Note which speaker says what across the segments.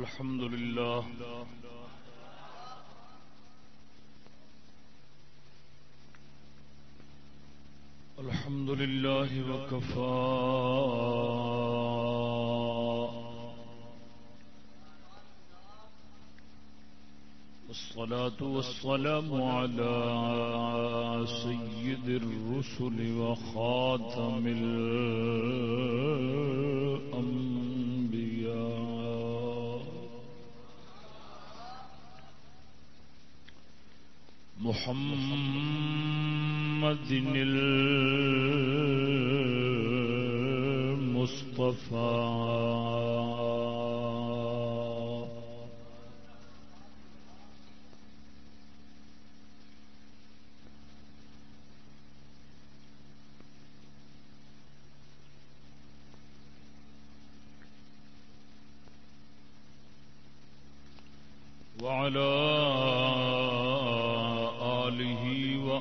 Speaker 1: الحمد لله. الحمد لله وكفى. والصلاة والسلام على سيد الرسل وخاتم الأنبياء. محمد المصطفى. وعلى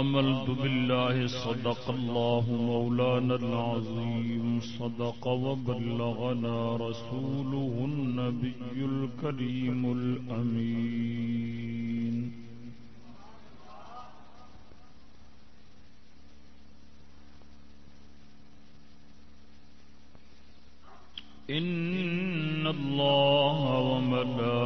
Speaker 1: آمنت بالله صدق الله مولانا العظيم صدق وبلغنا رسوله النبي الكريم الأمين إن الله وملائكته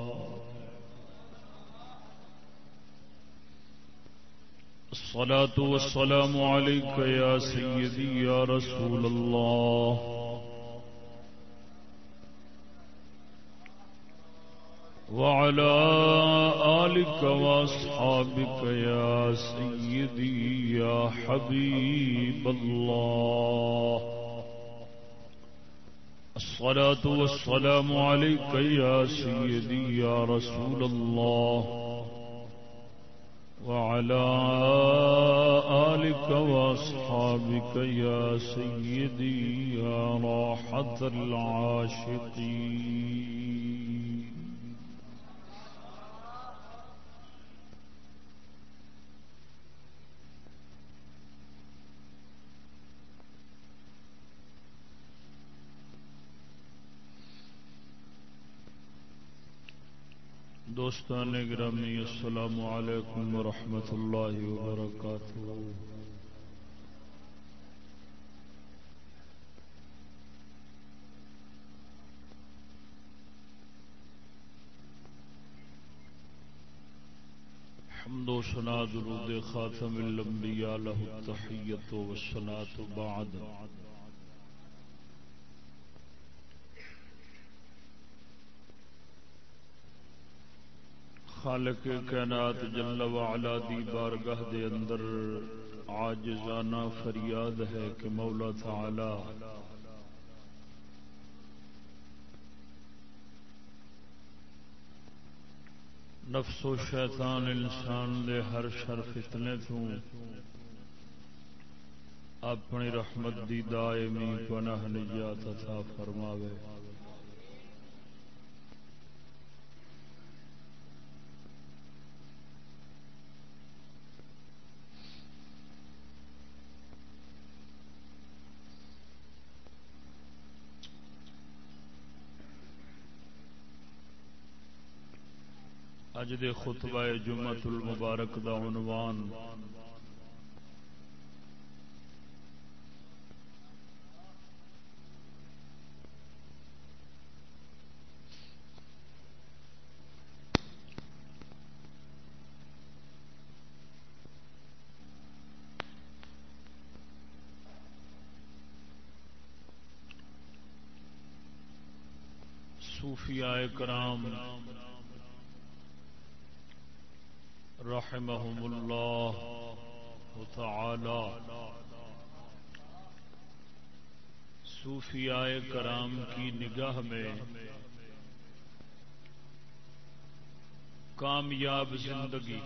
Speaker 1: الصلاة والسلام عليك يا سيدي يا رسول الله. وعلى آلك وأصحابك يا سيدي يا حبيب الله. الصلاة والسلام عليك يا سيدي يا رسول الله. وعلى آلك وأصحابك يا سيدي يا راحة العاشقين. دوستان گرامی، السلام علیکم ورحمۃ اللہ وبرکاتہ۔ حمد و سنا درود خاتم الانبیاء له التحیت و بعد۔ خالق کائنات جل وعلا دی بارگاہ دے اندر عاجزانہ فریاد ہے کہ مولا تعالی نفس و شیطان انسان دے ہر شر فتنے تو اپنی رحمت دی دائمی پناہ نجات عطا فرماوے۔ اج دے خطبہ جمعت المبارک دا عنوان صوفیاء کرام رحمهم اللہ تعالی. صوفیاء کرام کی نگاہ میں کامیاب زندگی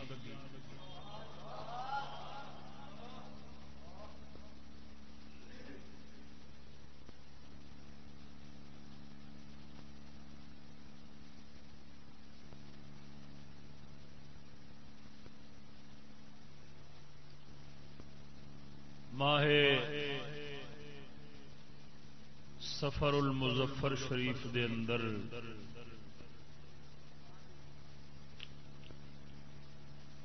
Speaker 1: ماہ سفر المظفر شریف دے اندر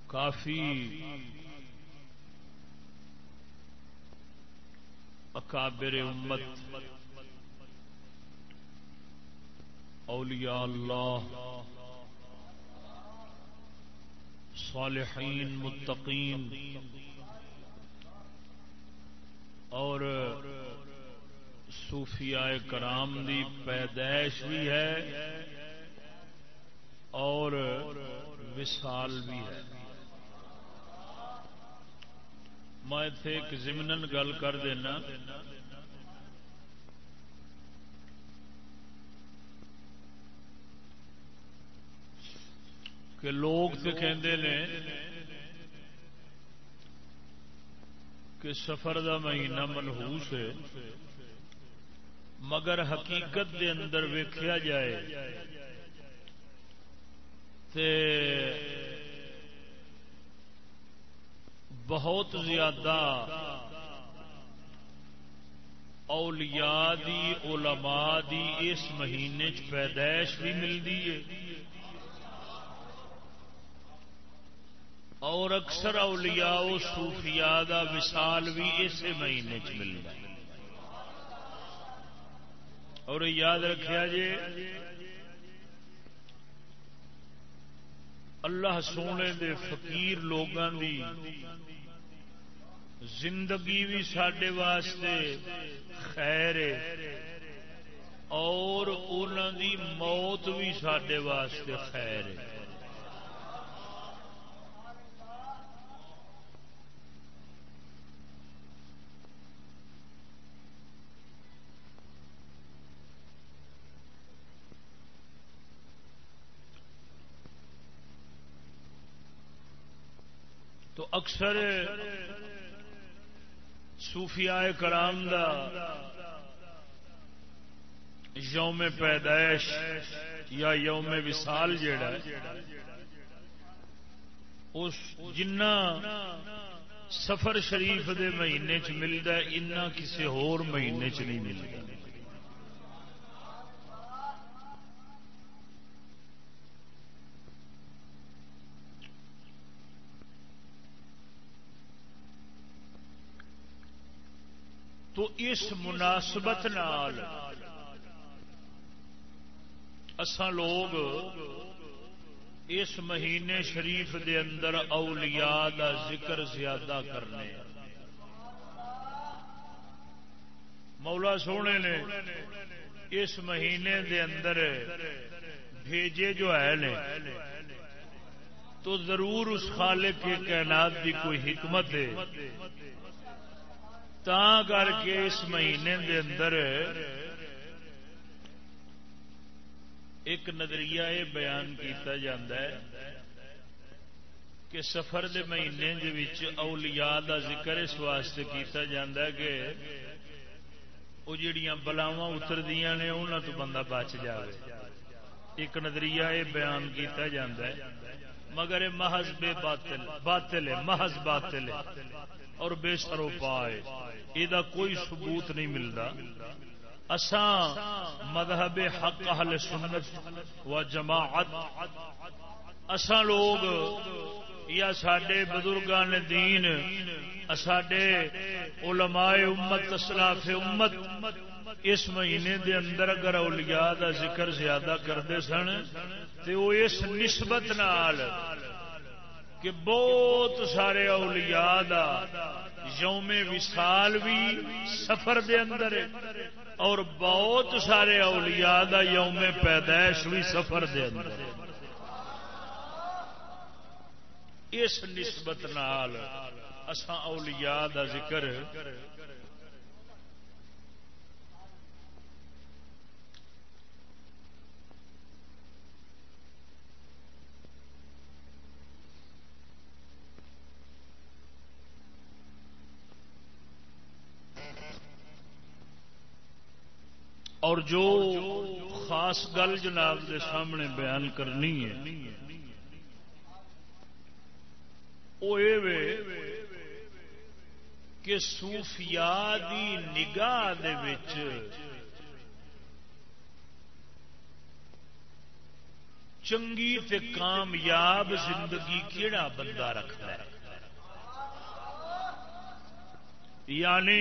Speaker 1: کافی اکابر امت اولیاء اللہ صالحین متقین اور صوفیاء کرام دی پیدائش بھی ہے اور وصال بھی ہے۔ میں اتنے ایک زمن گل کر دینا۔ کہ لوگ تو کہندے نے کہ سفر دا مہینہ منہوس ہے، مگر حقیقت دے اندر ویکھیا جائے تے بہت زیادہ اولیاء دی، علماء دی اس مہینے چ پیدائش بھی ملتی ہے۔ اور اکثر اولیاء و صوفیاء دا وصال بھی اسی مہینے چ ملتا ہے۔ اور یاد رکھا جی اللہ سونے دے فقیر لوگوں دی زندگی بھی سڈے واسطے خیر ہے، اور انہوں دی موت بھی سڈے واسطے خیر ہے۔ تو اکثر صوفیاء کرام دا یوم پیدائش یا یوم وصال جیڑا اس جنہ سفر شریف دے مہینے چ ملتا ہے کسی ہور مہینے چ نہیں ملتا تو اس مناسبت نال اسان لوگ اس مہینے شریف دے اندر اولیاء دا ذکر زیادہ کرنے مولا سونے نے اس مہینے دے اندر بھیجے جو ہے نے تو ضرور اس خالق کے کائنات کی کوئی حکمت ہے۔ تا کر کے اس مہینے دے اندر ایک نظریہ یہ بیان کیتا جاندہ ہے کہ سفر دے مہینے دے اولیاء دا ذکر اس واسطے کیتا جاندہ ہے کہ وہ جڑیاں بلاوا اتردیاں نے انہوں تو بندہ بچ جائے ایک نظریہ یہ بیان کیتا جاندہ ہے۔ مگر محض بے باطل باطل ہے، محض باطل ہے۔ اور بے سرو پائے۔ یہ کوئی ثبوت نہیں ملتا اساں مذہب حق، اہل سنت و جماعت، اساں لوگ یا سڈے بزرگان دین سڈے علماء امت، اسلاف امت اس مہینے دے اندر اگر اولیاء دا ذکر زیادہ کرتے سن تو وہ اس نسبت نال کہ بہت سارے اولیاء دا یوم وصال بھی سفر دے اندر اور بہت سارے اولیاء دا یوم پیدائش بھی سفر دے اندر اس نسبت نال اساں اولیاء دا ذکر اور جو خاص گل جناب کے سامنے بیان کرنی ہے، وہ کہ سوفیا دی نگاہ چنگی تے کامیاب زندگی کیڑا بندہ رکھتا ہے؟ یعنی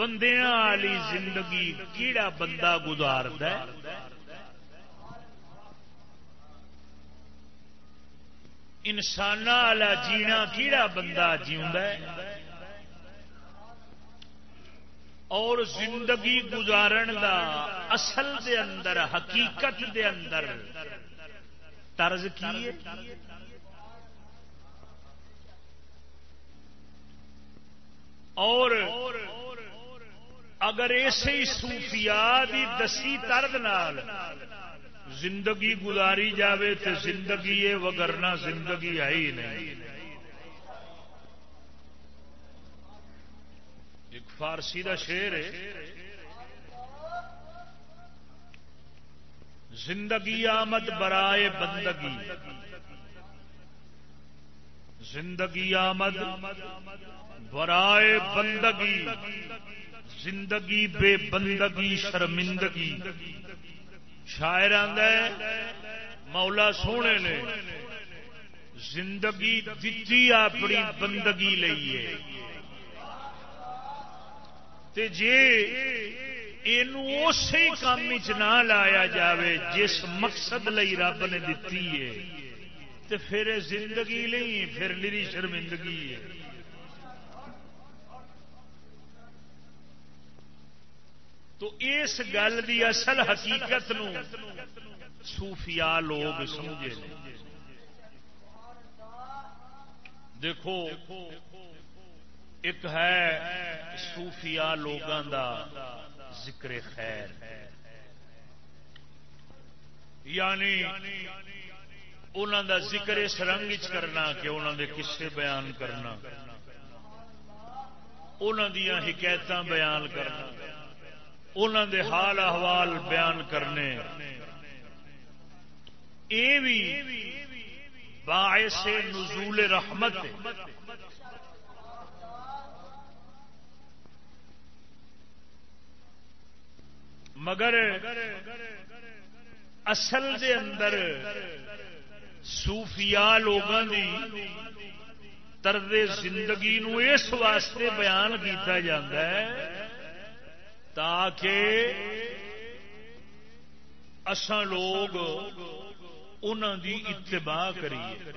Speaker 1: بندیاں والی زندگی کیڑا بندہ گزارد انسان والا جینا کیڑا بندہ جیوا اور زندگی گزارن دا اصل دے اندر، حقیقت دے اندر طرز کی اور اگر اسی صوفیاء دی دسی ترد نال زندگی گزاری جاوے تو زندگی ہے وگرنا زندگی ہے ہی نہیں۔ ایک فارسی دا شیر ہے۔ زندگی آمد برائے بندگی۔ زندگی آمد برائے بندگی۔ زندگی بے بندگی، شرمندگی۔ شاعر مولا سونے نے زندگی دتی اپنی بندگی لیے جی اسی کام نہ لایا جاوے، جس مقصد لئی رب نے دتی ہے تو پھر زندگی نہیں پھر میری شرمندگی ہے۔ تو اس گل کی اصل حقیقت نو صوفیاء لوگ سمجھے دیکھو، ایک ہے صوفیاء لوگوں دا ذکر خیر۔ یعنی انہوں دا ذکر اس رنگ کرنا کہ انہوں دے قصے بیان کرنا۔ انہوں دیا حکایت بیان کرنا۔ انہوں دے حال احوال بیان کرنے۔ یہ بھی باعث نزول رحمت مگر اصل دے اندر صوفیاء لوگوں دی طرز زندگی نو اس واسطے بیان کیتا جاتا ہے تاکہ اسان لوگ انہوں دی اتباع کریے۔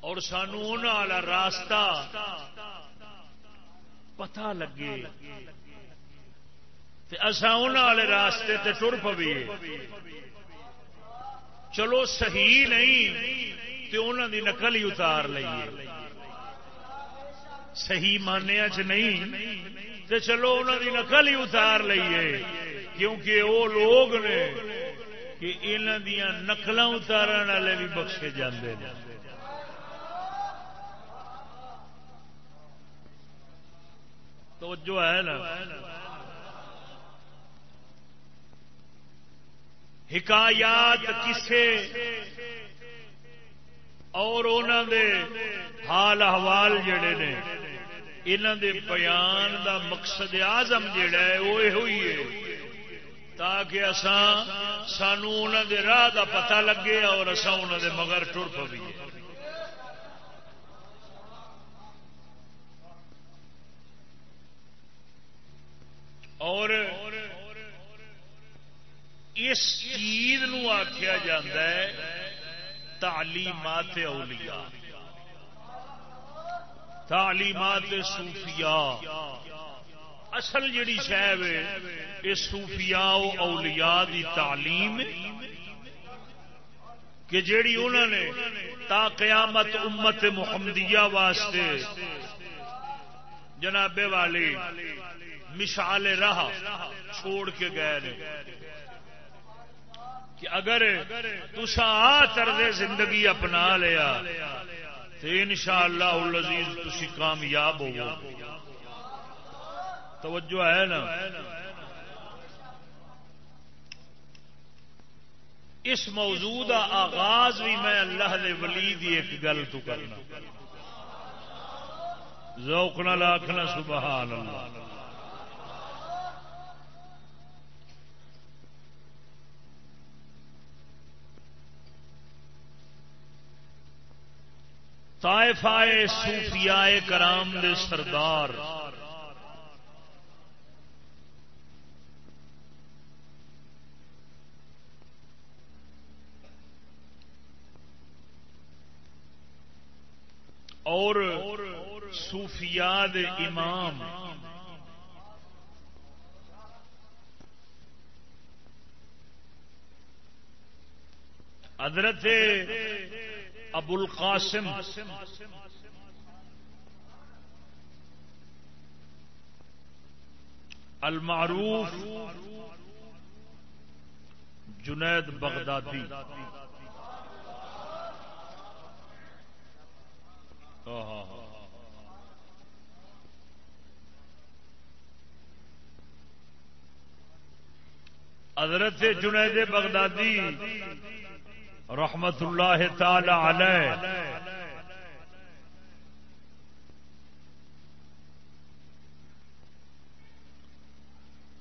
Speaker 1: اور سانو والا راستہ پتا لگے ان والے راستے تے تر پویے۔ چلو صحیح نہیں تو انہوں دی نقل ہی اتار لیے صحیح مانیا چ نہیں تو چلو انہوں کی نقل ہی اتار لیے کیونکہ وہ لوگ نے کہ انہوں دیا نقل اتارن والے بھی بخشے جاندے ہیں تو جو ہے نا؟ حکایات کسے اور انہوں دے حال احوال جڑے نے انہوں دے بیان دا مقصد آزم جڑا ہے وہ یہ ہے۔ تاکہ اسان سانو انہوں دے راہ دا پتہ لگے اور اسان انہوں دے مگر ٹر پویے۔ اور اس چیز آخیا جا تعلیمات اولیاء۔ تعلیمات صوفیاء۔ اصل جڑی شہ یہ صوفیاء اولیاء دی تعلیم کہ جیڑی انہوں نے تا قیامت امت محمدیہ واسطے جناب والی مشال راہ چھوڑ کے گئے کہ اگر تسا آ طرز زندگی اپنا لیا ان شاء اللہ تھی کامیاب ہو توجہ ہے نا؟ اس موضوع کا آغاز بھی میں اللہ دے ولی دی ایک گل تو کرنا۔ ذوقنا لاکھنا سبحان اللہ۔ طائفائے صوفیاء کرام دے سردار۔ اور صوفیاء دے امام۔ حضرت ابو القاسم. المعروف جنید بغدادی. حضرت جنید بغدادی رحمت اللہ تعالی علیہ۔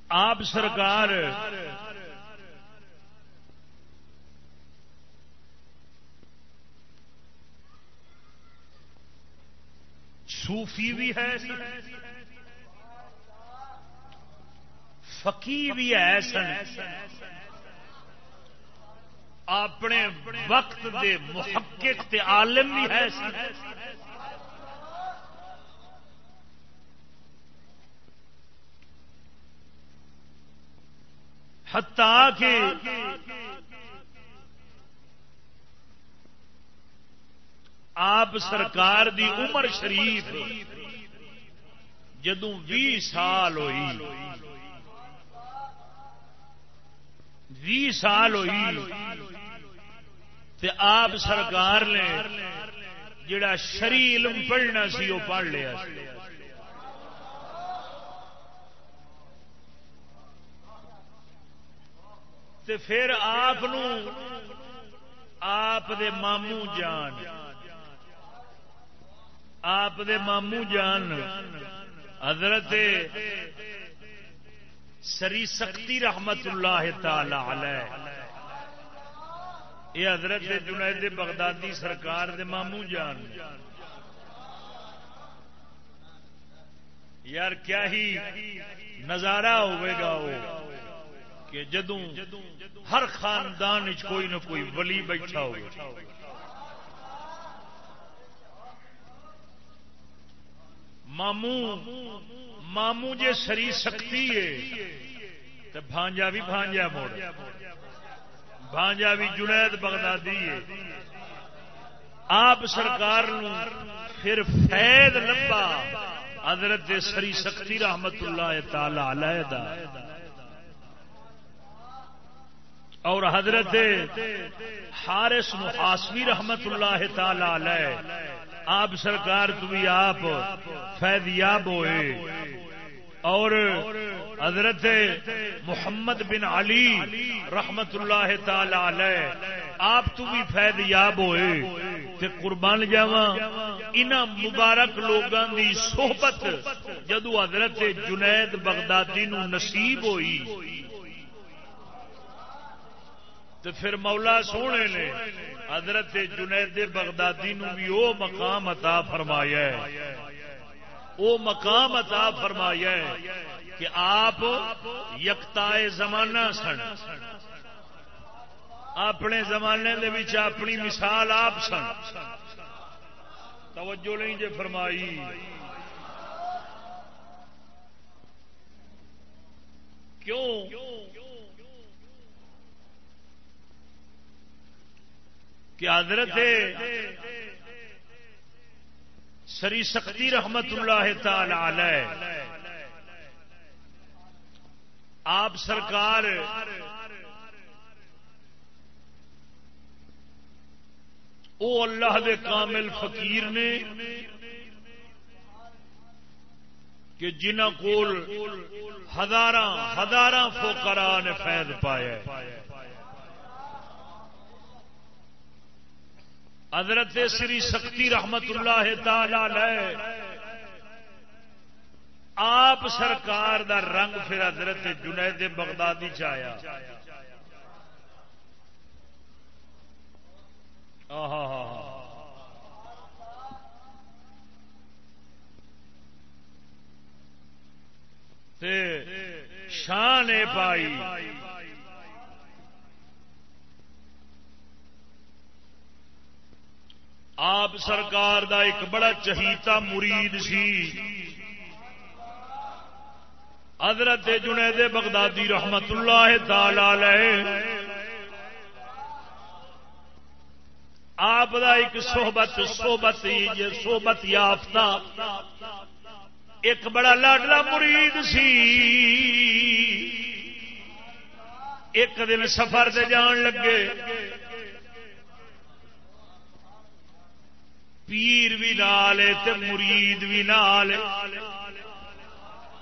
Speaker 1: آپ سرکار صوفی بھی ہے فقی بھی ہے سن اپنے وقت دے محقق تے عالم بھی ہے ہتا کہ آپ سرکار دی عمر شریف جدوں بھی سال ہوئی بھی سال ہوئی تے آپ سرکار نے جڑا شری علم پڑھنا سی وہ پڑھ لیا تے پھر آپ آپ دے مامو جان، آپ دے مامو جان، حضرت سری سختی رحمت اللہ تعالی علیہ۔ یہ حضرت جنید بغدادی سرکار دے مامو جان یار کیا ہی نظارہ ہوئے گا وہ کہ جدوں ہر خاندان کوئی نہ کوئی ولی بیٹھا ہو مامو مامو جے سری سکتی ہے تو بھانجا بھی بھانجا موڑ بھانجا بھی جنید بغدادی ہے۔ آپ سرکار پھر فید لبا حضرت سری سکتی رحمت اللہ تعالی علیہ دا۔ اور حضرت حارث محاسمی رحمت اللہ تعالی علیہ، آپ سرکار بھی آپ فیضیاب ہوئے۔ اور حضرت محمد بن علی رحمت اللہ تعالی علیہ، آپ تو بھی فید یاب ہوئے تے قربان جاوا ان مبارک لوگوں دی صحبت جدو حضرت جنید بغدادی نو نصیب ہوئی۔ تو پھر مولا سونے نے حضرت جنید بغدادی نو بھی او مقام عطا فرمایا ہے۔ او مقام عطا فرمایا ہے۔ کہ آپ یکتا زمانہ سن۔ اپنے زمانے دے اپنی مثال آپ سن۔ توجہ نہیں جے فرمائی۔ کیوں؟ کہ حضرت سری سختی رحمت اللہ تعالی علیہ آپ سرکار او اللہ دے کامل فقیر نے کہ جنہ کول ہزار ہزار فوکرا نے فیض پایا حضرت سری سختی رحمت اللہ تعالی آپ سرکار دا رنگ پھر حضرت جنید بغدادی چایا شان پائی آپ سرکار دا ایک بڑا چہیتا مرید سی۔ حضرت جنید بغدادی رحمت اللہ تعالی آپ دا ایک صحبت صحبت صحبت یافتہ۔ ایک بڑا لاڈلا مرید سی۔ ایک دن سفر سے جان لگے۔ پیر بھی نال مرید بھی نال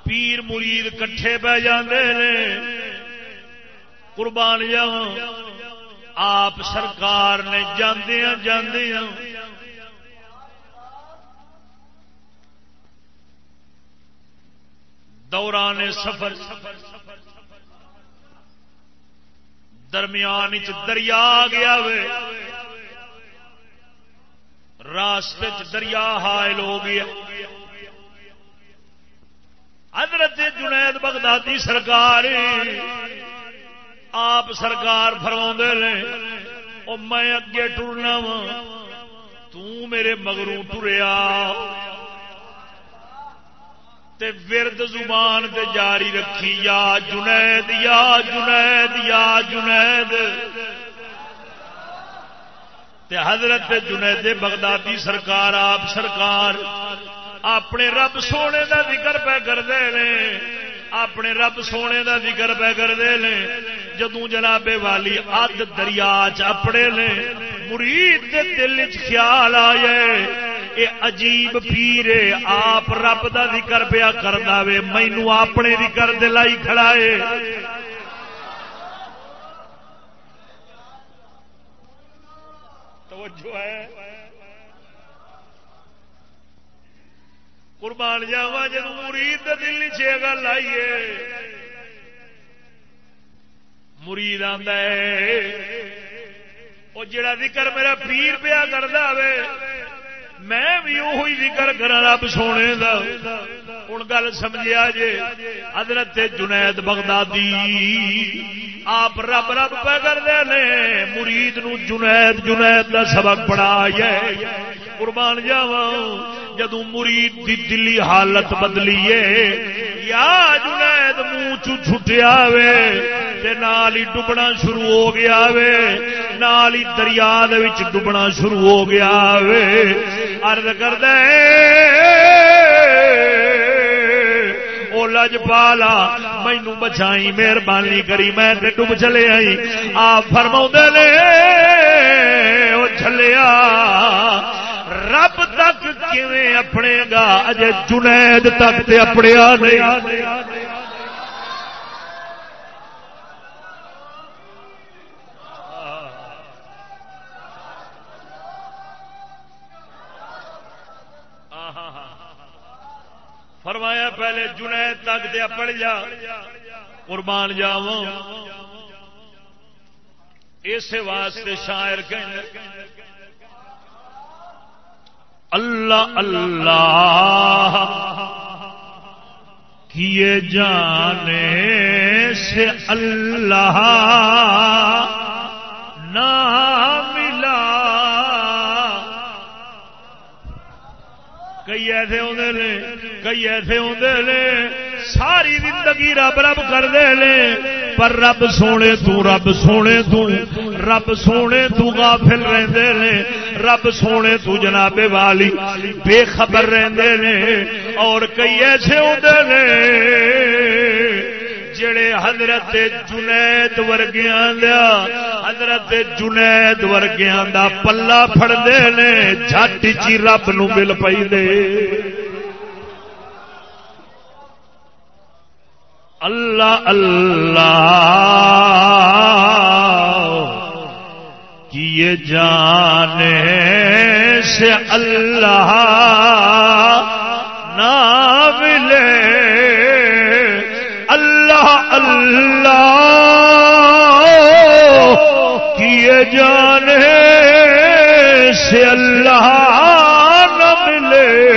Speaker 1: پیر مرید کٹھے پہ جاندے نے۔ قربان جاؤں آپ سرکار نے جاندیا جاندیا دوران سفر درمیان دریا گیا وے۔ راستے دریا حائل ہو گیا۔ حضرت جنید بغدادی سرکار آپ سرکار فرما نے وہ میں اگے ٹرنا وا تیرے مگروں ٹریا۔ ورد زبان تے جاری رکھی، یا جنید یا جنید یا جنید۔ تے حضرت جنید بغدادی سرکار، آپ سرکار اپنے رب سونے کا ذکر پہ کرتے ہیں اپنے رب سونے دا ذکر پہ کرتے ہیں جدو جناب والی اد دریا چپڑے نے، مرید کے دل چ خیال آئے، اے عجیب پیرے آپ رب دا ذکر پیا کر دے مینو اپنے ذکر دلائی کھڑائے توجہ ہے۔ قربان جاوا جب مرید دل چی گل آئیے۔ مرید آتا ہے وہ جڑا ذکر میرا پیر پیا کر دے میں بھی وہی ذکر کرا رب سونے دا۔ ہوں گل سمجھا جے، حضرت جنید بغدادی آپ رب رب پہ کرتے ہیں مرید نو جنید جنید دا سبق پڑھا قربان جاوا جدو مرید دی دلی حالت بدلیے یا جنید منہ چھٹیا وے نال ہی ڈبنا شروع ہو گیا وے، نال ہی دریا ڈبنا شروع ہو گیا وے۔ ارد کر دے لج پالا مینو بچائی مہربانی کری، میں ڈب چلے آئی۔ آپ فرما نے وہ چلیا رب تک کیویں اپنے گا؟ اجے جنید تک تے اپنے نہیں فرمایا پہلے جنید تک دیا پڑ جا۔ قربان جاو اس واسطے شاعر کہیں اللہ اللہ کیے جانے سے اللہ نہ کئی ایسے آدھے نے، کئی ایسے آدھے نے۔ ساری زندگی رب رب کرتے ہیں پر رب سونے تو، رب سونے تو، رب سونے تو غافل رہندے نے۔ رب سونے تو جناب والی بے خبر رہندے نے۔ اور کئی ایسے آدھے نے جڑے حضرت جنید ورگیاں دیا حضرت جنید ورگیاں دا پلا فڑتے نے جٹ چی رب نو مل پی دے اللہ اللہ۔ کیے جانے سے اللہ نہ ملے۔ اللہ اللہ۔ کیے جانے سے اللہ نہ ملے۔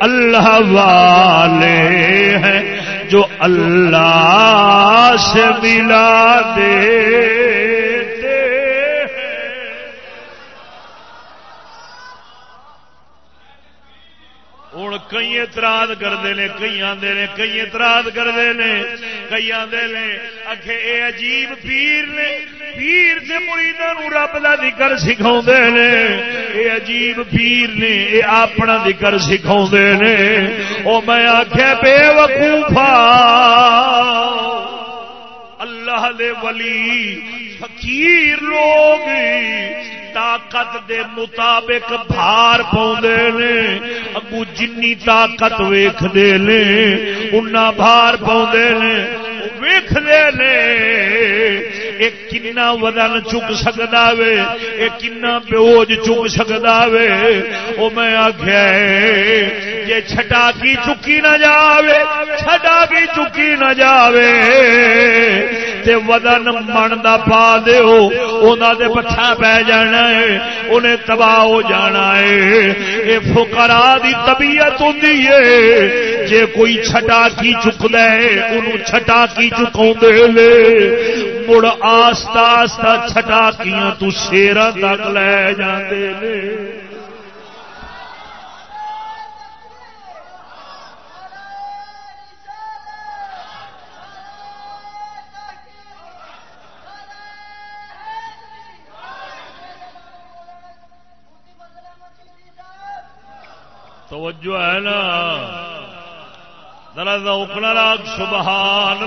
Speaker 1: اللہ والے ہیں اللہ سے ملا دے۔ اعتراض کرتے ہیں، کئی آدھے نے کئی اعتراض کرتے ہیں۔ کئی آدھے نے اکھے اے عجیب پیر نے، پیر سے مریداں رب کا ذکر سکھا نے۔ اے عجیب پیر نے، اے اپنا ذکر سکھا نے۔ او میں آخیا بے وقوفا۔ اللہ دے ولی فقیر لوگ طاقت دے مطابق بھار پاؤں نے۔ اگو جنی طاقت ویخ نے اُنہ بھار پاؤں نے ویخ نے۔ ایک کنا ودن چک سکتا وے ایک کنا بوج چک سکتا وے۔ وہ میں آخیا جی چھٹا کی چکی نہ جاوے، چھٹا کی چکی نہ جاوے۔ تے ودن من دا پا دیو، انہاں دے پٹھا پہ جانا ہے، انہیں تباہ ہو جانا ہے۔ اے فقرا دی طبیعت ہوندی ہے، جے کوئی چھٹا کی چکدا ہے اونوں چھٹا کی چکاون لے۔ مڑ آستا آستا چھٹا کیاں تو شیراں تک لے جاندے نے توجہ ہے نا۔ ذرا اوکنا راگ سبحان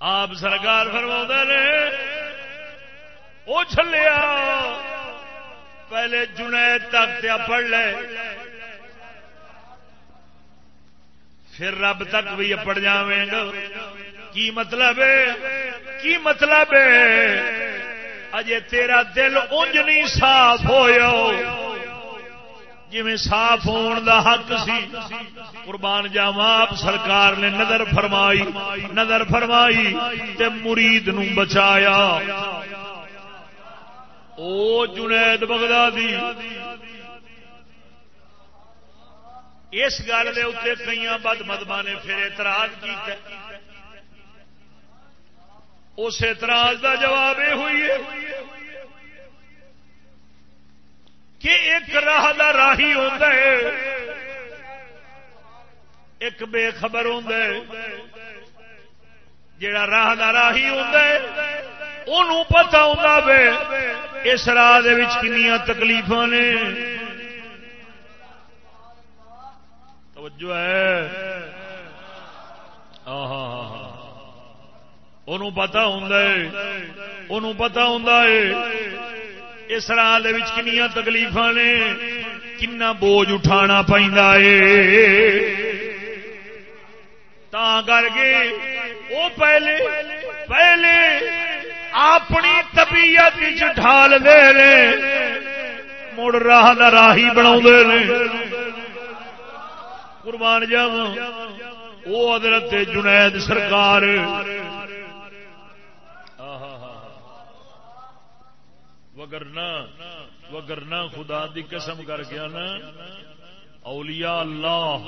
Speaker 1: آپ سرکار فرما نے وہ چلیا پہلے جنید تک پڑھ لے۔ پھر رب تک بھی پڑ جائیں گا کی مطلب ہے؟ کی مطلب ہے؟ اجے تیرا دل انج نہیں صاف ہو جی صاف ہون دا حق سی، قربان جاوا آپ سرکار نے نظر فرمائی نظر فرمائی تے مرید نو بچایا. او جنید بغدادی، اس گل کے اتنے کئی بد مدما نے پھر اعتراض کیا اس اعتراض کا جواب یہ ہوئی ہے کہ ایک راہ دا راہی ہوتا ہے، ایک بے خبر ہوتا ہے۔ جڑا راہ دا راہی ہوتا ہے انہوں پتا ہوتا وے اس راہ کنیا تکلیف نے۔ توجہ ہے۔ ہاں ہاں ہاں ان پتا ہوں پتا ہوں اس راہ کنیا تکلیف نے کنا بوجھ اٹھا پہ کر کے وہ پہلے پہلے اپنی طبیعت ڈھال دے مڑ راہ راہی بنا قربان جاوا وہ حضرت جنید سرکار وگرنا وگرنا خدا دی قسم کر گیا نا اولیاء اللہ،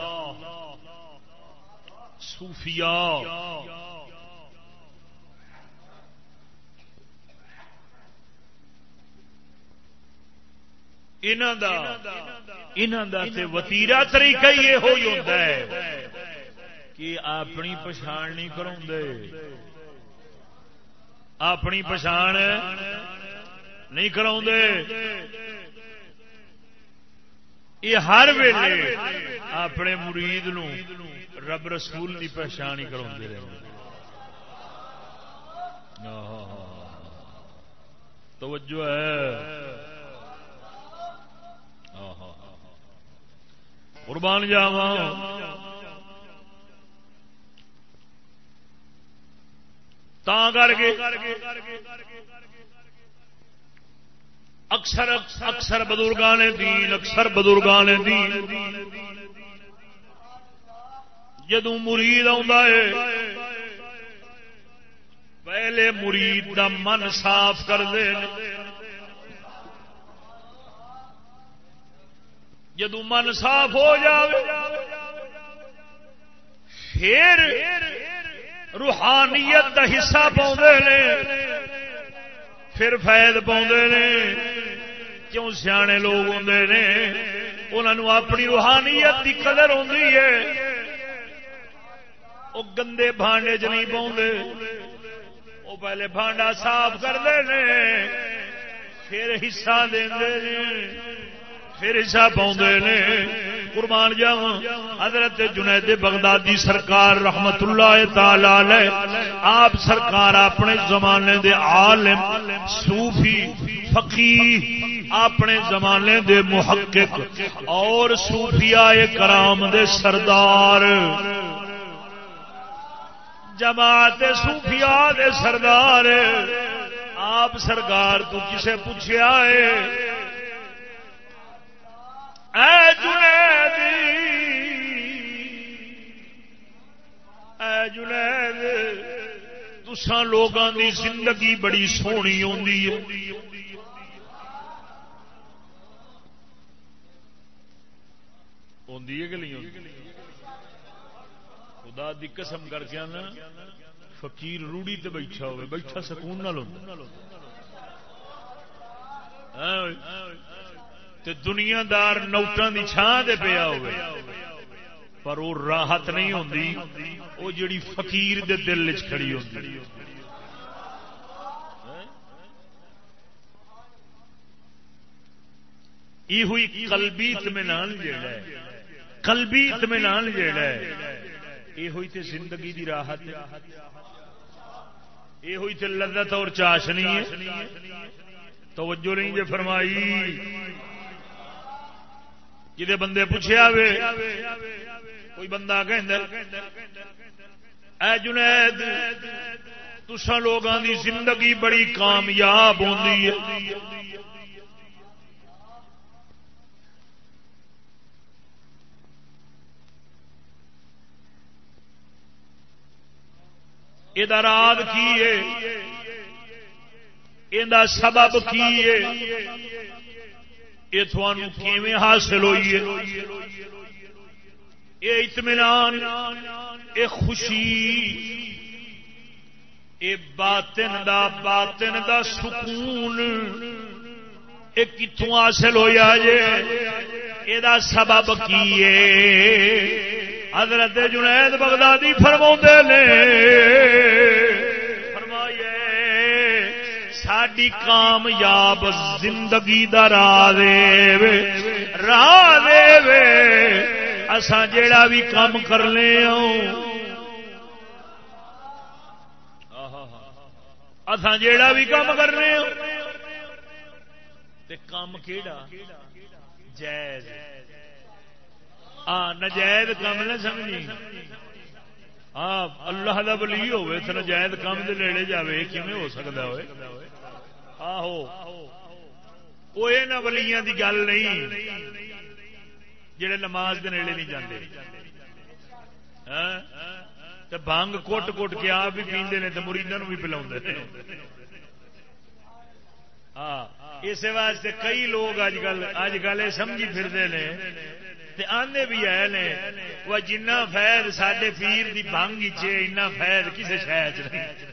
Speaker 1: صوفیاء۔ وتیرا طریقہ یہ ہوتا ہے کہ اپنی پچھان نہیں کرا اپنی پچھان نہیں کرا یہ ہر ویلے اپنے مرید نو رب رسول کی پہچان ہی کرا رہے۔ توجہ ہے۔ قربان جاوا کر کے اکثر اکثر بزرگان دین، اکثر بزرگان دین. جدو مرید ہے پہلے مرید کا من صاف کر دے۔ جدو من صاف ہو جائے پھر روحانیت کا حصہ پاؤ پھر فائد پاؤ کیوں سیانے لوگ ہوں نے انہوں اپنی روحانیت کی قدر ہوتی ہے وہ گندے بانڈے چ نہیں پاؤں وہ پہلے بانڈا صاف کرتے ہیں پھر حصہ دے پھر حصہ پاؤں نے قربان جاوا حضرت جنید بغدادی سرکار رحمت اللہ تعالی آپ سرکار اپنے زمانے دے عالم، صوفی فقی اپنے زمانے دے محقق اور صوفیاء کرام دے سردار۔ جماعت صوفیاء دے سردار۔ آپ سرکار تو کسے پوچھا ہے؟ اے جنید اے جنید تسان لوگوں کی زندگی بڑی سونی ہوتی ہے۔ کہ نہیں خدا دی قسم کر کے نا، فقیر روڑی تے بیٹھا ہوئے، بیٹھا سکون نہ لو ہاں، تے دنیا دار نوٹان کی چھان سے پیا ہو پر وہ راحت نہیں ہوتی وہ جڑی فقیر دے دل کھڑی ہوتی یہ ہوئی کلبی اطمینان جیڑا ہے۔ کلبی اطمینان جیڑا ہے۔ یہ ہوئی تے زندگی دی راحت یہ ہوئی تے لذت اور چاشنی ہے۔ توجہ نہیں جے فرمائی۔ جی بندے پوچھا وے کوئی بندہ کہ جنید تسا لوگوں کی زندگی بڑی کامیاب ہوتی ہے۔ یہ کی ہے؟ یہ سبب کی ہے؟ یہ حاصل ہوئی ہے؟ یہ اطمینان یہ خوشی یہ باطن دا باطن دا سکون یہ کتوں حاصل ہوا جے؟ یہ سبب کی حضرت جنید بغدادی فرما نے ساری کامیاب زندگی دا راہ دے راہ دے اسان جیڑا بھی کام کر کرنے اسان جیڑا بھی کام کر کرنے کام کیڑا؟ جائز۔ ہاں نجائز کام نہ سمجھی۔ ہاں اللہ کا بلی ہوے تو نجائز کام کے نیڑے جائے کیون ہو سکتا ہوئے آہو۔ وہ بلیاں دی گل نہیں۔ جڑے نماز کے نیڑے نہیں جانے ہاں؟ بنگ کٹ کٹ کے آپ بھی پیندے نے تو مریدوں بھی پلا ہاں اس واسطے کئی لوگ اج کل اج کل یہ سمجھی پھرتے ہیں آنے بھی آئے نے۔ وہ جنا فائد سڈے پیر دی کی بنگ چنا فائد کسی شہر چ نہیں۔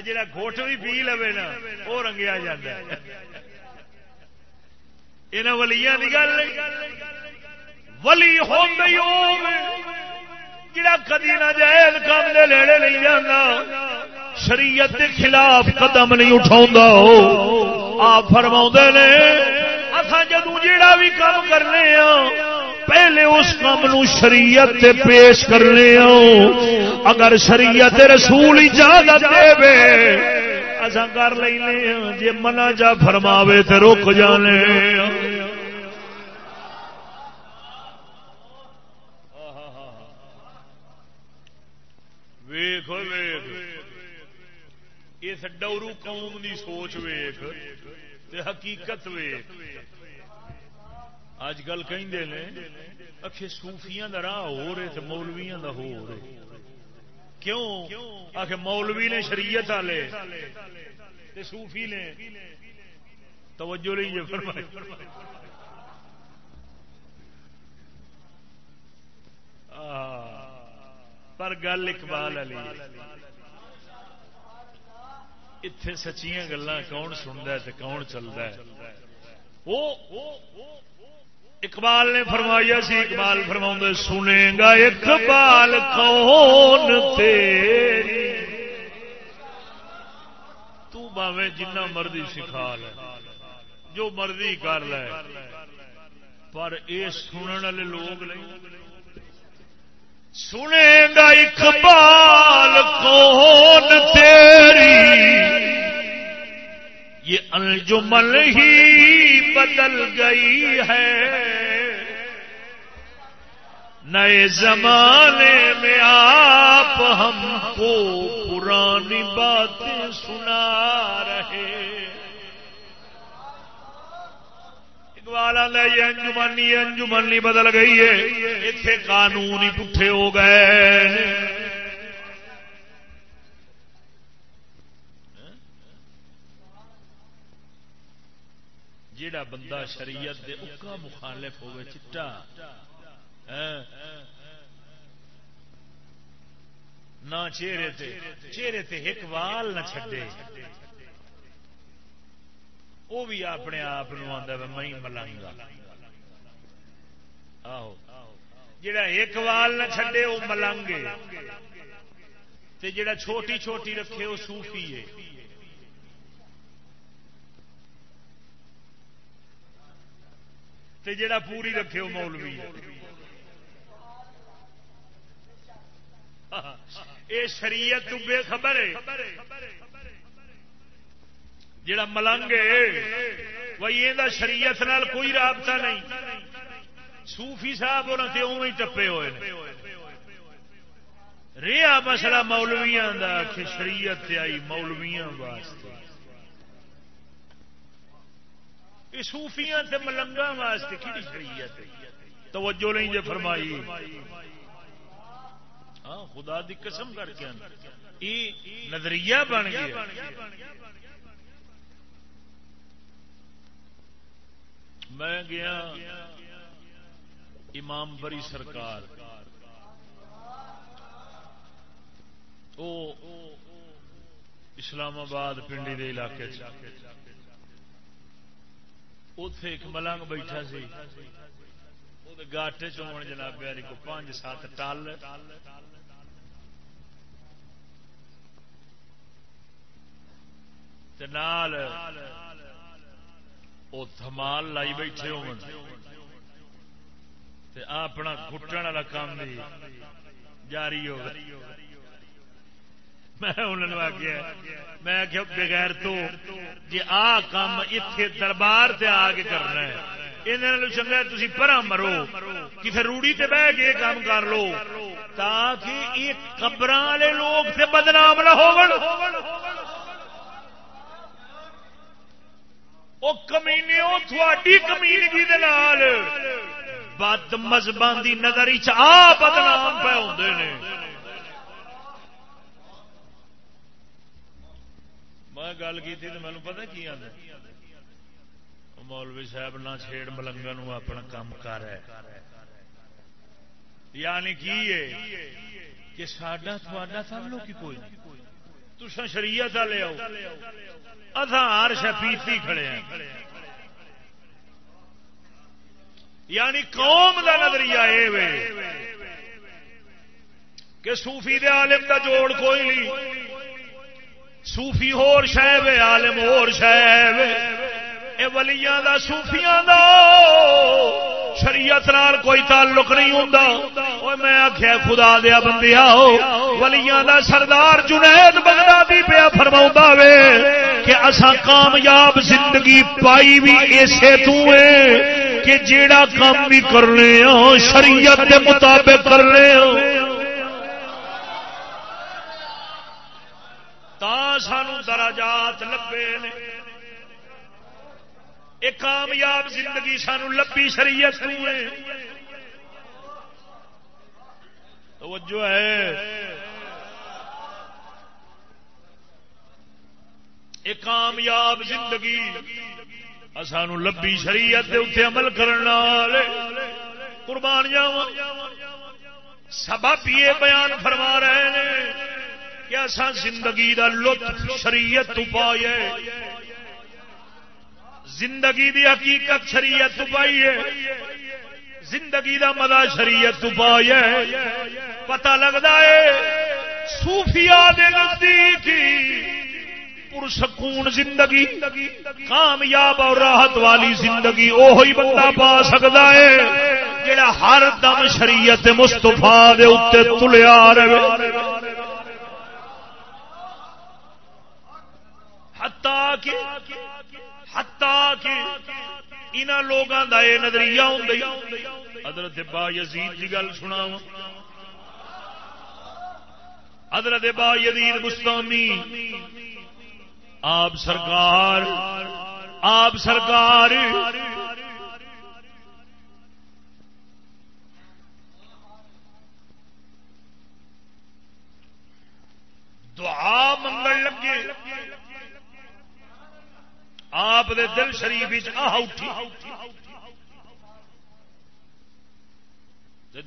Speaker 1: جا گوٹ بھی پی لو نا، وہ رنگیا جا ولیا کی گل ولی ہو جڑا کدی نہ جائز کام دے لیڑے نہیں جانا شریعت کے خلاف قدم نہیں اٹھا آپ فرما نے اصا جدو جڑا بھی کام کرنے ہاں پہلے اس کام نو شریعت تے پیش کرنے آؤ۔ اگر شریعت رسول اجازت دے اصا کر لینے جی منا جا فرماوے تے رک جانے ویخ ویخ اس ڈورو قوم دی سوچ ویخ حقیقت ویخ اج کل کہ سوفیاں کا راہ ہو رہے تو مولویا کا ہو رہے۔ کیوں؟ آخ مولوی نے شریعت والے سوفی نے۔ توجہ نہیں پر گل اقبال علی۔ اتے سچیاں گلان کون سنتا ہے کون چلتا ہے؟ اقبال نے فرمایا سی، اقبال فرما سنے گا اقبال کون تیری؟ تو باوے جنہ مرضی سکھا لے، جو مرضی کر لے۔ پر یہ سننے والے لوگ نہیں۔ سنے گا اقبال کون تیری؟ یہ انجمن ہی بدل گئی ہے۔ نئے زمانے میں آپ ہم کو پرانی باتیں سنا رہے یہ انجمنی انجمنی بدل گئی ہے۔ اتنے قانون ہی پٹھے ہو گئے۔ جیڑا بندہ شریعت دے اکا مخالف ہوئے، چٹا۔ ہاں۔ نہ چہرے تے چہرے تے ایک وال نہ چھڈے۔ وہ بھی اپنے آپ آتا میں ملنگا آہو۔ جڑا ایک وال نہ چھڈے وہ ملنگے تے جڑا چھوٹی چھوٹی رکھے وہ سوفی ہے تے جڑا پوری رکھے وہ مولوی اے شریعت بے خبر ہے۔ جڑا ملنگ ہے وہ یہ شریعت نال کوئی رابطہ نہیں۔ صوفی صاحب انہوں نے اوی ٹپے ہوئے رہا مسئلہ مولویاں دا کہ شریعت آئی مولویاں واسطے۔ سوفیاں تے ملنگا واسطے کی شریعت توجہ نہیں جے فرمائی۔ ہاں خدا دی قسم کر کے۔ یہ نظریہ بن گیا۔ میں گیا امام بری سرکار۔ اسلام آباد پنڈی دے علاقے اتے ایک ملنگ بیٹھا سی۔ گاٹے چون جناب کو پانچ سات ٹال۔ وہ تھمال لائی بیٹھے ہو اپنا گٹن والا کام بھی جاری ہو میں انہوں آخیا میں آخیا بغیر تو جی آ کام اتے دربار سے آ کے کرنا ہے۔ یہ چنگا تھی پرا مرو کسی روڑی تے بہ کے کام کر لو، تاکہ یہ قبر والے لوگ سے بدنام نہ ہو کمینے تھوڑی کمینگی بد مذہبان کی نظر چ آ بدنام پہ ہوتے ہیں میں گل کی تو مینو پتا کی آدھا مولوی صاحب نہ چھیڑ ملنگا اپنا کام کر یعنی کی ہے کہ ساڈا تھوڑا سمجھو کی کوئی نہیں تسا شریعت لے آؤ اتھا ہر شپیتی کھڑے ہیں یعنی قوم دا نظریہ یہ کہ صوفی دے عالم دا جوڑ کوئی نہیں صوفی ہور شہ عالم ہور شہ ولیاں دا، صوفیاں دا۔ شریعت نال کوئی تعلق نہیں ہوندا۔ ہوں میں آخیا خدا دیا بندیا ہو، ولیاں دا سردار جنید بغدادی پیا فرما وے کہ اسا کامیاب زندگی پائی بھی اسے تو کہ جیڑا کام بھی کرنے ہوں شریعت دے مطابق کرنے ہوں تا سانو دراجات لبے نے۔ ایک کامیاب زندگی سانو لبی شریعت توجہ ہے۔ ایک کامیاب زندگی سانو لبی شریعت اتنے عمل کرنا قربان جاوا سبب یہ بیان فرما رہے ہیں کہ اصا زندگی دا لطف شریعت تو پائے زندگی دی حقیقت شریعت تو پائی ہے۔ زندگی دا مزہ شریعت پائی ہے۔ پتا لگتا ہے سوفیا نزدیک پرسکون زندگی، کامیاب اور راحت والی زندگی وہی بندہ پا سکتا ہے جڑا ہر دم شریعت مستفا دے اتنے تلیا رہے۔ حتا کہ ان لوگوں کا یہ نظریہ ہوں حضرت با یزید کی گل سنا حضرت با یزید مستانی۔ آپ سرکار آپ سرکار۔ دعا منگل لگے۔ آپ دے دل شریف آ اٹھی۔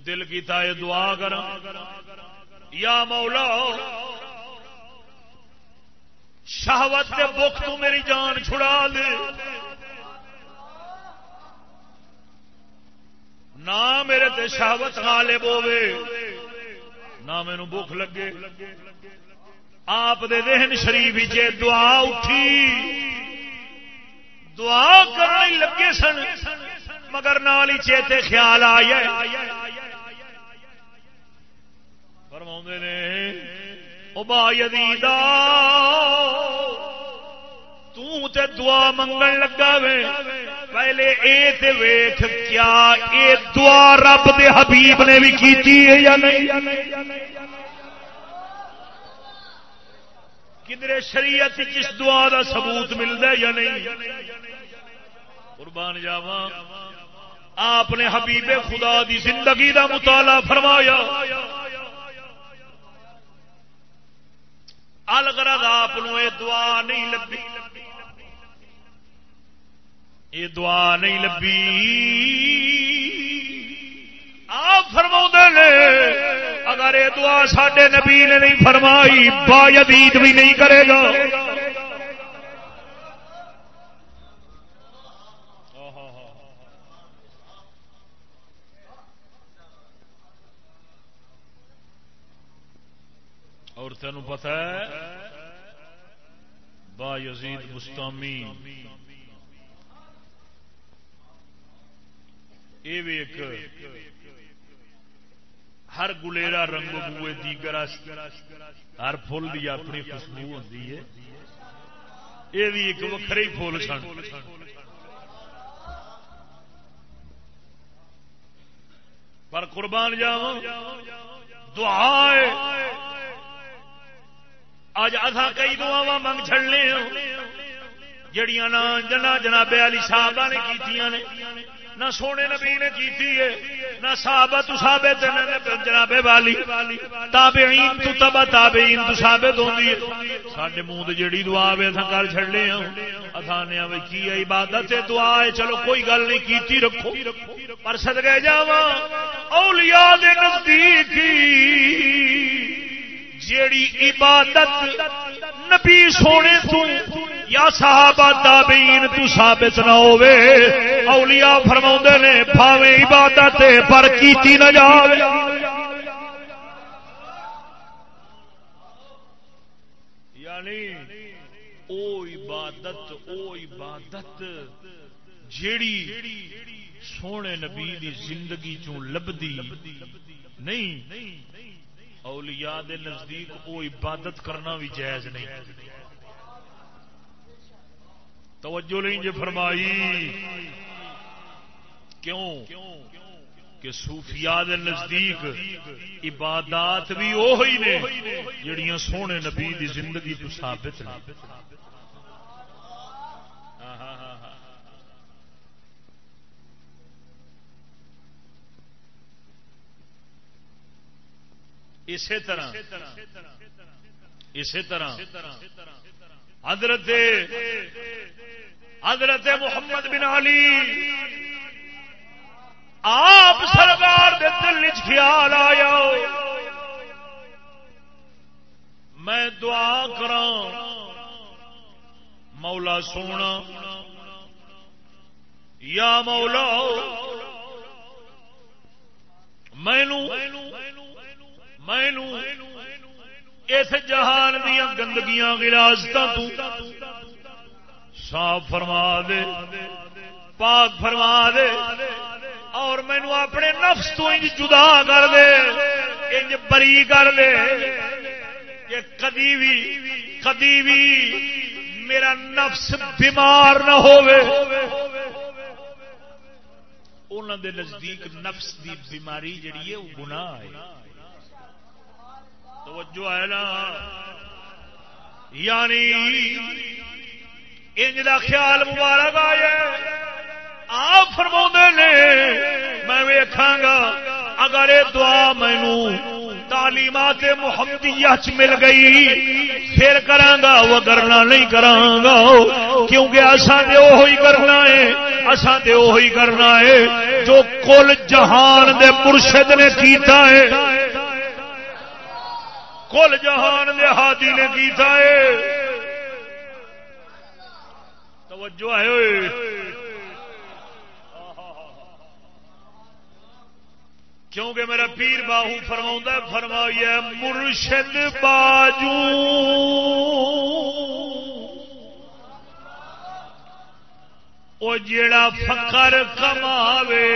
Speaker 1: دل کیتا یہ دعا کر یا مولا، شہوت کے بخ تو میری جان چھڑا دے نہ میرے تے شہوت غالب ہوے نہ مینو بخ لگے۔ آپ دے ذہن شریف دعا اٹھی۔ دعا کرنے لگے سن، مگر نال ہی چیتے خیال آیا فرما نے با یدیدا تے دعا منگن لگا وے۔ پہلے اے تے ویکھ، کیا اے دعا رب دے حبیب نے بھی کیتی ہے یا نہیں؟ کدھر شریعت کس دعا دا ثبوت ملتا یا نہیں؟ قربان جاوا آپ نے حبیب خدا دی زندگی دا مطالعہ فرمایا۔ الگرد آپ یہ دعا نہیں لبی یہ دعا نہیں لبی آپ فرما نے اگر یہ دعا سڈے نبی نے نہیں فرمائی با یدید بھی نہیں کرے گا۔ اور تینوں پتا ہے با یزید مستامی، یہ بھی ایک ہر گلیرا رنگ بوئے دیگر ہر فل کی اپنی خوشبو ہوتی ہے۔ یہ بھی ایک وکھرے ہی فل سن۔ پر قربان جاؤ دعا اج اصا کئی دعوا منگ چڑنے ہاں۔ جڑیاں نہ جنا جناب علی صاحب نے کی نہ سونے نبی نے کی نہ صحابہ صحابت ثابت جناب والی۔ تابعین تو تبا تابعین تو ثابت ہوندی ہے۔ ساڈے منہ تے جڑی دعا وے اساں کر چھڑنے ہاں۔ اساں نے وی کی عبادت ہے، دعا ہے۔ چلو کوئی گل نہیں، کیتی رکھو۔ پر صدقے جاواں، اولیاء دے نزدیک جیڑی عبادت نبی سونے تو یا صحابہ تابعین تو ثابت نہ ہوے اولیاء فرماوندے نے، بھاویں عبادت پر کیتی نہ جاوے۔ یعنی او عبادت او عبادت جیڑی سونے نبی دی زندگی چوں لبدی۔ نہیں، اولیاء دے نزدیک او عبادت کرنا بھی جائز نہیں۔ توجہ نہیں جی فرمائی۔ کیوں؟ کہ صوفیاء دے نزدیک عبادات بھی وہی نے جڑیاں سونے نبی دی زندگی تو ثابت نے۔ اسی طرح اسی طرح حضرت حضرت محمد بن علی، آپ سرکار دے دل خیال آیا۔ میں دعا کرا مولا سونا، یا مولا مینو مینو اس جہان دیا گندگیاں گراست صاف فرما دے، پاک فرما دے، اور مینو اپنے نفس تو انج جدا کر دے، انج بری کر دے کہ کدی بھی کدی بھی میرا نفس بیمار نہ ہوئے انہوں دے نزدیک نفس دی بیماری جڑی ہے، وہ گناہ ہے۔ توجہ ہے نا؟ یعنی انج دا خیال مبارک آیا آپ فرما نے، میں ویکھاں گا، اگر یہ دعا مینو تعلیمات محمدیہ چ مل گئی، پھر کرانگا وہ کرنا نہیں کرانگا کیونکہ اساں تے وہی کرنا ہے، اساں تے وہی کرنا ہے۔ جو کل جہان دے مرشد نے کیتا ہے کل جہان دے ہادی نے کیتا ہے۔ توجہ ہے ہوئے کیونکہ میرا پیر باہو فرما فرمایا مرشد باجو۔ وہ جڑا فکر کماوے۔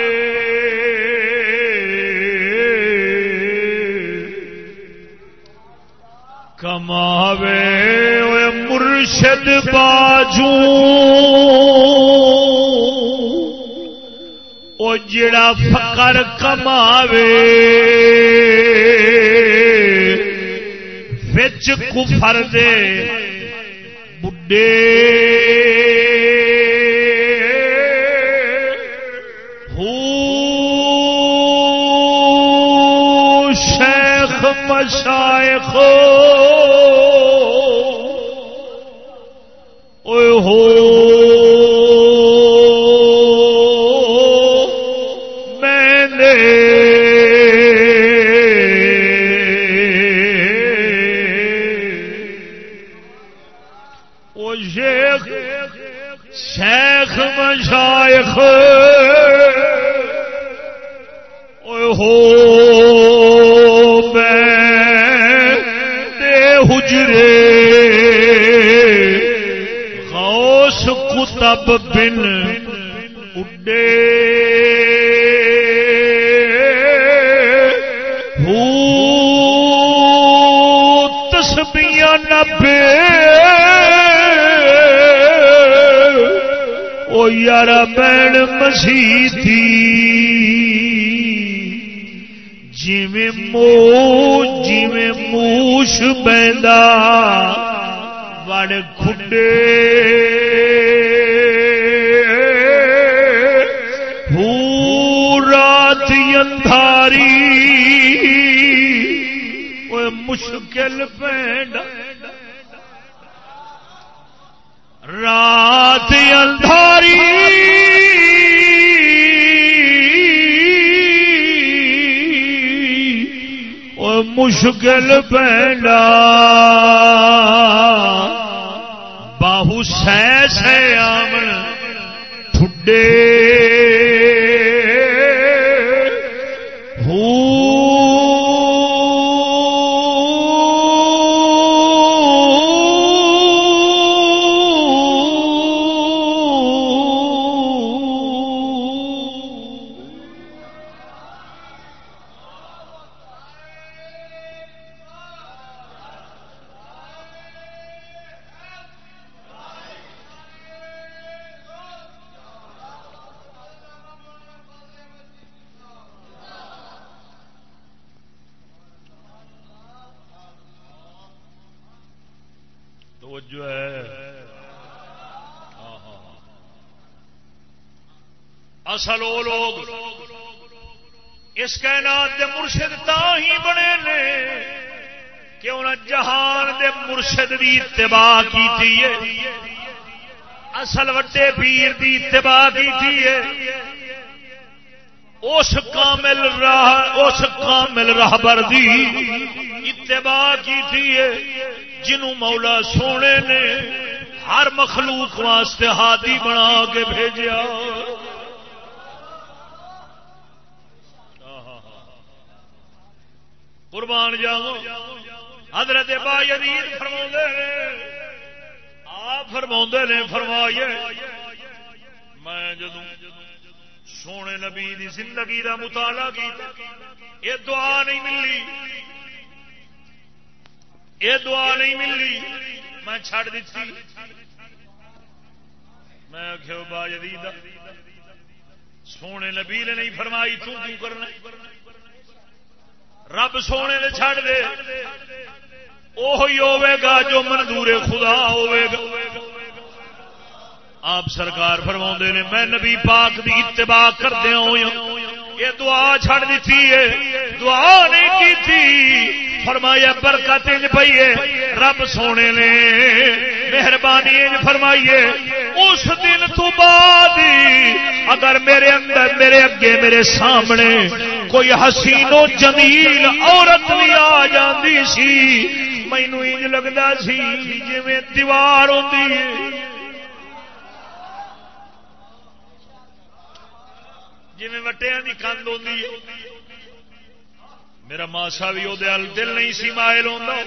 Speaker 1: کماوے مرشد باجو۔ او جڑا فقر کماوے وچ کفر دے بڈے۔ مشائخ ہو میں حجرے۔ غوث کتب بن اڈے۔ ہو تسبیاں نہ یار بین مسیح تھی جی مو جی موش بہدا وڑ کھڈے مشکل پینڈا باہو سہ سہ آمن ٹھڈے۔ اصل وہ لوگ۔ اس کائنات دے مرشد تا ہی بنے نے کہ انہیں جہان دے مرشد دی اتباع کی تھی اصل وڈے پیر دی اتباع کی تھی اس کامل راہ، اس کامل راہبر دی اتباع کی تھی جنوں مولا سونے نے ہر مخلوق واسطے ہادی بنا کے بھیجا قربان جاؤ حضرت با یزید فرما نے، آپ فرما نے، فرمائیے، میں جدو سونے نبی دی زندگی دا مطالعہ کیا یہ دعا نہیں ملی۔ یہ دعا نہیں ملی، میں چھڑ دیتی میں آخو با یزید، سونے نبی نے نہیں فرمائی، تو کیوں کرنا؟ رب سونے نے چھڑ دے۔ ہوے گا جو منظور خدا ہوے گا۔ آپ سرکار فرما نے، میں نبی پاک دی اتباع کردیا ہوں یہ دعا چھڑ دیتی ہے۔ دعا نہیں کی تھی فرمایا برکت پی ہے۔ رب سونے نے مہربانی انج فرمائیے اس دن تو بعد اگر میرے اندر، میرے اگے، میرے سامنے کوئی حسین و جمیل عورت بھی آ جاتی سی مینو انج لگتا سی جی دیوار ہوتی ہے۔ جی وٹیا کی کند ہوتی میرا ماسا بھی وہ دل نہیں سی مائل ہوتا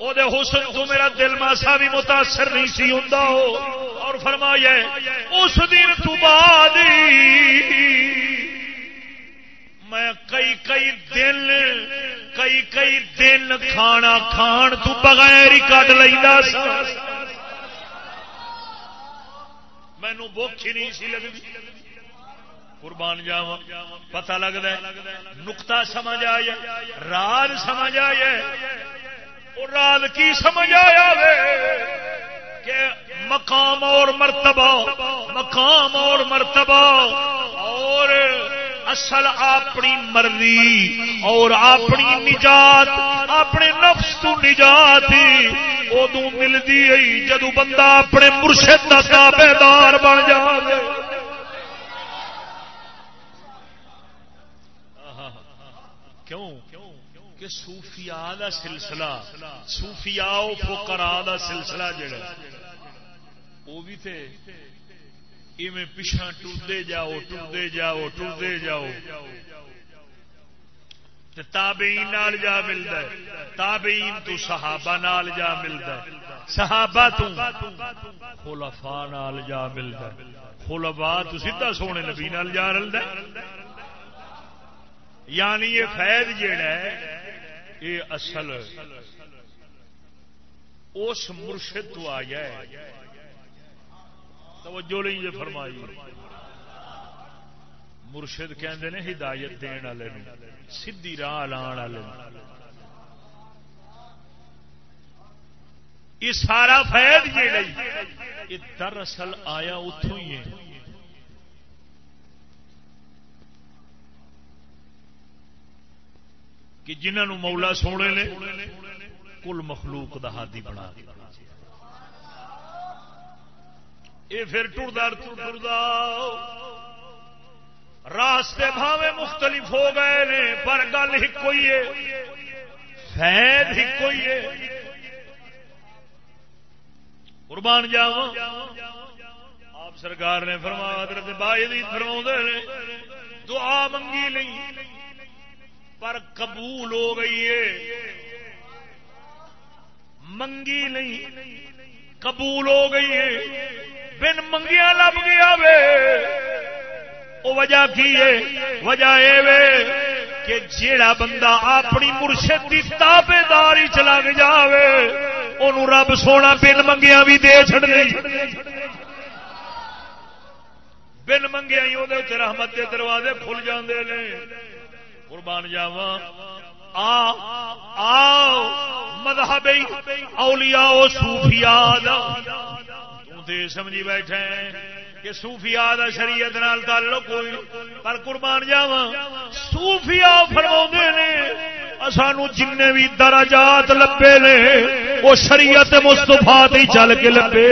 Speaker 1: وہ حسن تو میرا دل ماسا بھی متاثر نہیں سی ہوں اور فرمایا اس دن تو بعد میں کئی کئی دن کئی کئی دن کھانا کھان تو بغیر ہی کٹ لینا سا مینو بخ ہی نہیں سی لگتی قربان جاوا پتا لگتا ہے نکتا سمجھ آیا راز سمجھ آیا رات کی سمجھ آیا کہ مقام اور مرتبہ، مقام اور مرتبہ، اور اصل اپنی مرضی، اور اپنی نجات، اپنے نفس تو نجات ادو ملتی ہے جدو بندہ اپنے مرشد کا تابے دار بن جائے کیوں کہ صوفیاء دا سلسلہ، صوفیاء فقراء دا سلسلہ جڑا وہ بھی تھے میں پچھا ٹرتے جاؤ ٹرتے جاؤ ٹرتے جاؤ۔ تابعین نال جا ملتا ہے، تابعین تو صحابہ نال جا ملتا ہے۔ صحابہ تو خلفاء نال جا ملتا ہے۔ خلفاء تو سیدھا سونے نبی نال جا رلتا ہے۔ یعنی یہ فیض جیڑا ہے یہ اصل، اس مرشد تو آیا ہے۔ توجہ نہیں جی فرمائی۔ مرشد کہندے نے ہدایت دین والے سیدھی راہ لان والے یہ سارا فیض یہ دراصل آیا اتوں ہی ہے۔ کہ جنہوں مولا سونے نے کل مخلوق دا ہادی بنا یہ پھر ٹردار ٹردا راستے بھاوے مختلف ہو گئے نے، پر گل ایک ہوئی ہے فید ایک ہوئی ہے۔ قربان جاوا آپ سرکار نے فرما حضرت بائی فرما دعا منگی نہیں۔ پر قبول ہو گئی ہے۔ منگی نہیں، قبول ہو گئی ہے۔ بن منگیا لب گیا وے۔ وہ وجہ کی ہے؟ وجہ یہ کہ جیڑا بندہ اپنی مرشد کی تابے داری چلا جاوے ان رب سونا بن منگیا بھی دے چڑ بن منگیا ہی وہ رحمت کے دروازے کھل جاندے نے۔ قربان جاوا آؤ مذہب اولیاء صوفیاء تے سمجھی بیٹھے کہ صوفیاء دا شریعت نال تعلق کوئی پر قربان جاوا صوفیاء فرما نے سانو جن بھی درجات لبے نے، وہ شریعت مستفا ہی چل کے لبے۔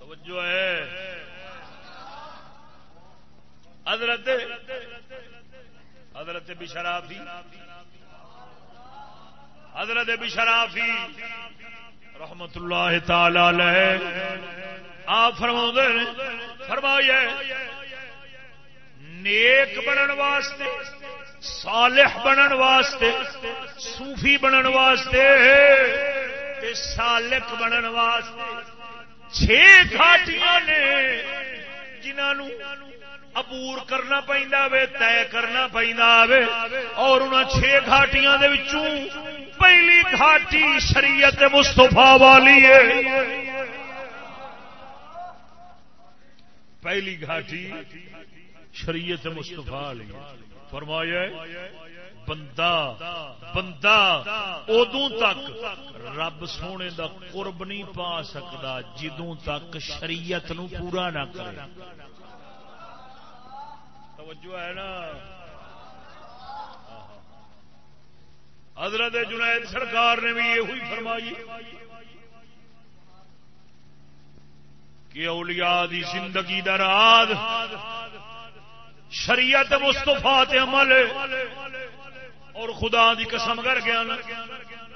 Speaker 1: توجہ ہے۔ حضرت حضرت بشرافی حضرت بشرافی رحمت اللہ تعالی آپ فرما فرمائیے نیک بنن واسطے، صالح بنن واسطے، صوفی بنن واسطے سالک بنن واسطے چھ گھاٹیاں نے جنہوں عبور کرنا پہنتا وے، طے کرنا پہنتا وے۔ اور چھ گھاٹیاں دے وچوں پہلی گھاٹی شریعت مستفا والی ہے۔ پہلی گھاٹی شریعت مستفا والی فرمایا بندہ بندہ ادو تک رب سونے دا قرب نہیں پا سکتا جدوں تک شریعت نو پورا نہ کرے۔ توجہ ہے نا؟ حضرت جنید سرکار نے بھی یہ ہوئی فرمائی کہ اولیاء دی زندگی دراد شریعت مستفا عمل اور خدا دی قسم کر گیا نا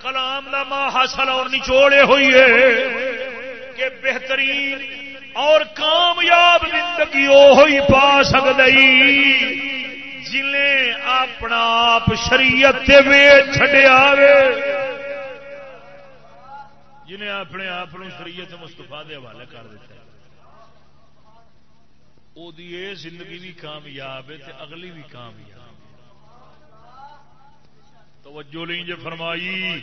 Speaker 1: کلام دا ماں حاصل اور نچوڑے ہوئی ہے کہ بہترین اور کامیاب زندگی وہ پا سکتی جنہیں اپنا آپ شریعت چڈیا جنہیں اپنے آپ شریعت مستفا دے حوالے کر دیتا وہ زندگی بھی کامیاب ہے اگلی بھی کامیاب توجہ نہیں جی فرمائی۔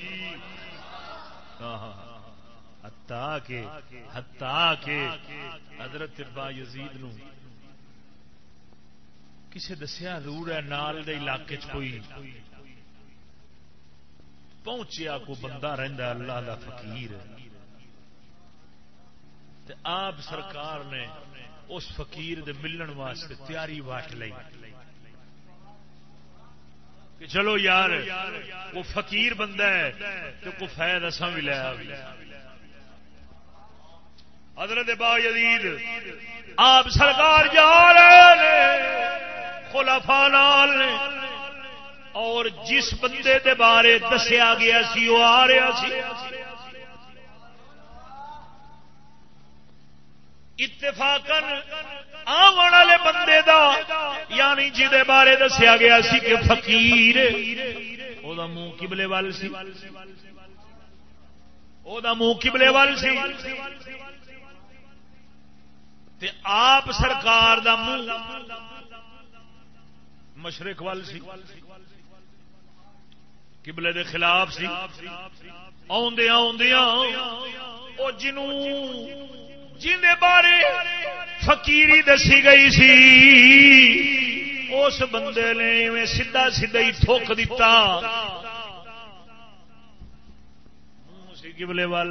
Speaker 1: ہاں ہاں۔, ہاں۔ ہتا کے ہتا کے حضرت با یزید نو کسے دسیا ضرور ہے نال دے علاقے چ کوئی پہنچیا کو بندہ رہندا اللہ دا فقیر تے آپ سرکار نے اس فقیر دے ملن واسطے تیاری واٹ لئی کہ چلو یار، وہ فقیر بندہ ہے تو کو فائد اساں بھی لے آ حضرت با یزید، آپ سرکار جا رہے خلفا نال اور جس بندے دے بارے دسیا گیا سی، وہ آ رہا سی۔ اتفاقن آن والے بندے دا یعنی جی جہد بارے دسیا گیا سی کہ فقیر او دا منہ کبلے وال سی۔ او دا منہ کبلے وال سی۔ تے آپ سرکار دا منہ مشرق وال سی، قبلے دے خلاف سی آدیا آدیا وہ جنوں جن بارے فقیری دسی گئی سی، اس بندے نے میں سیدا سیدا ہی ٹھوک دیتا۔ قبلے وال،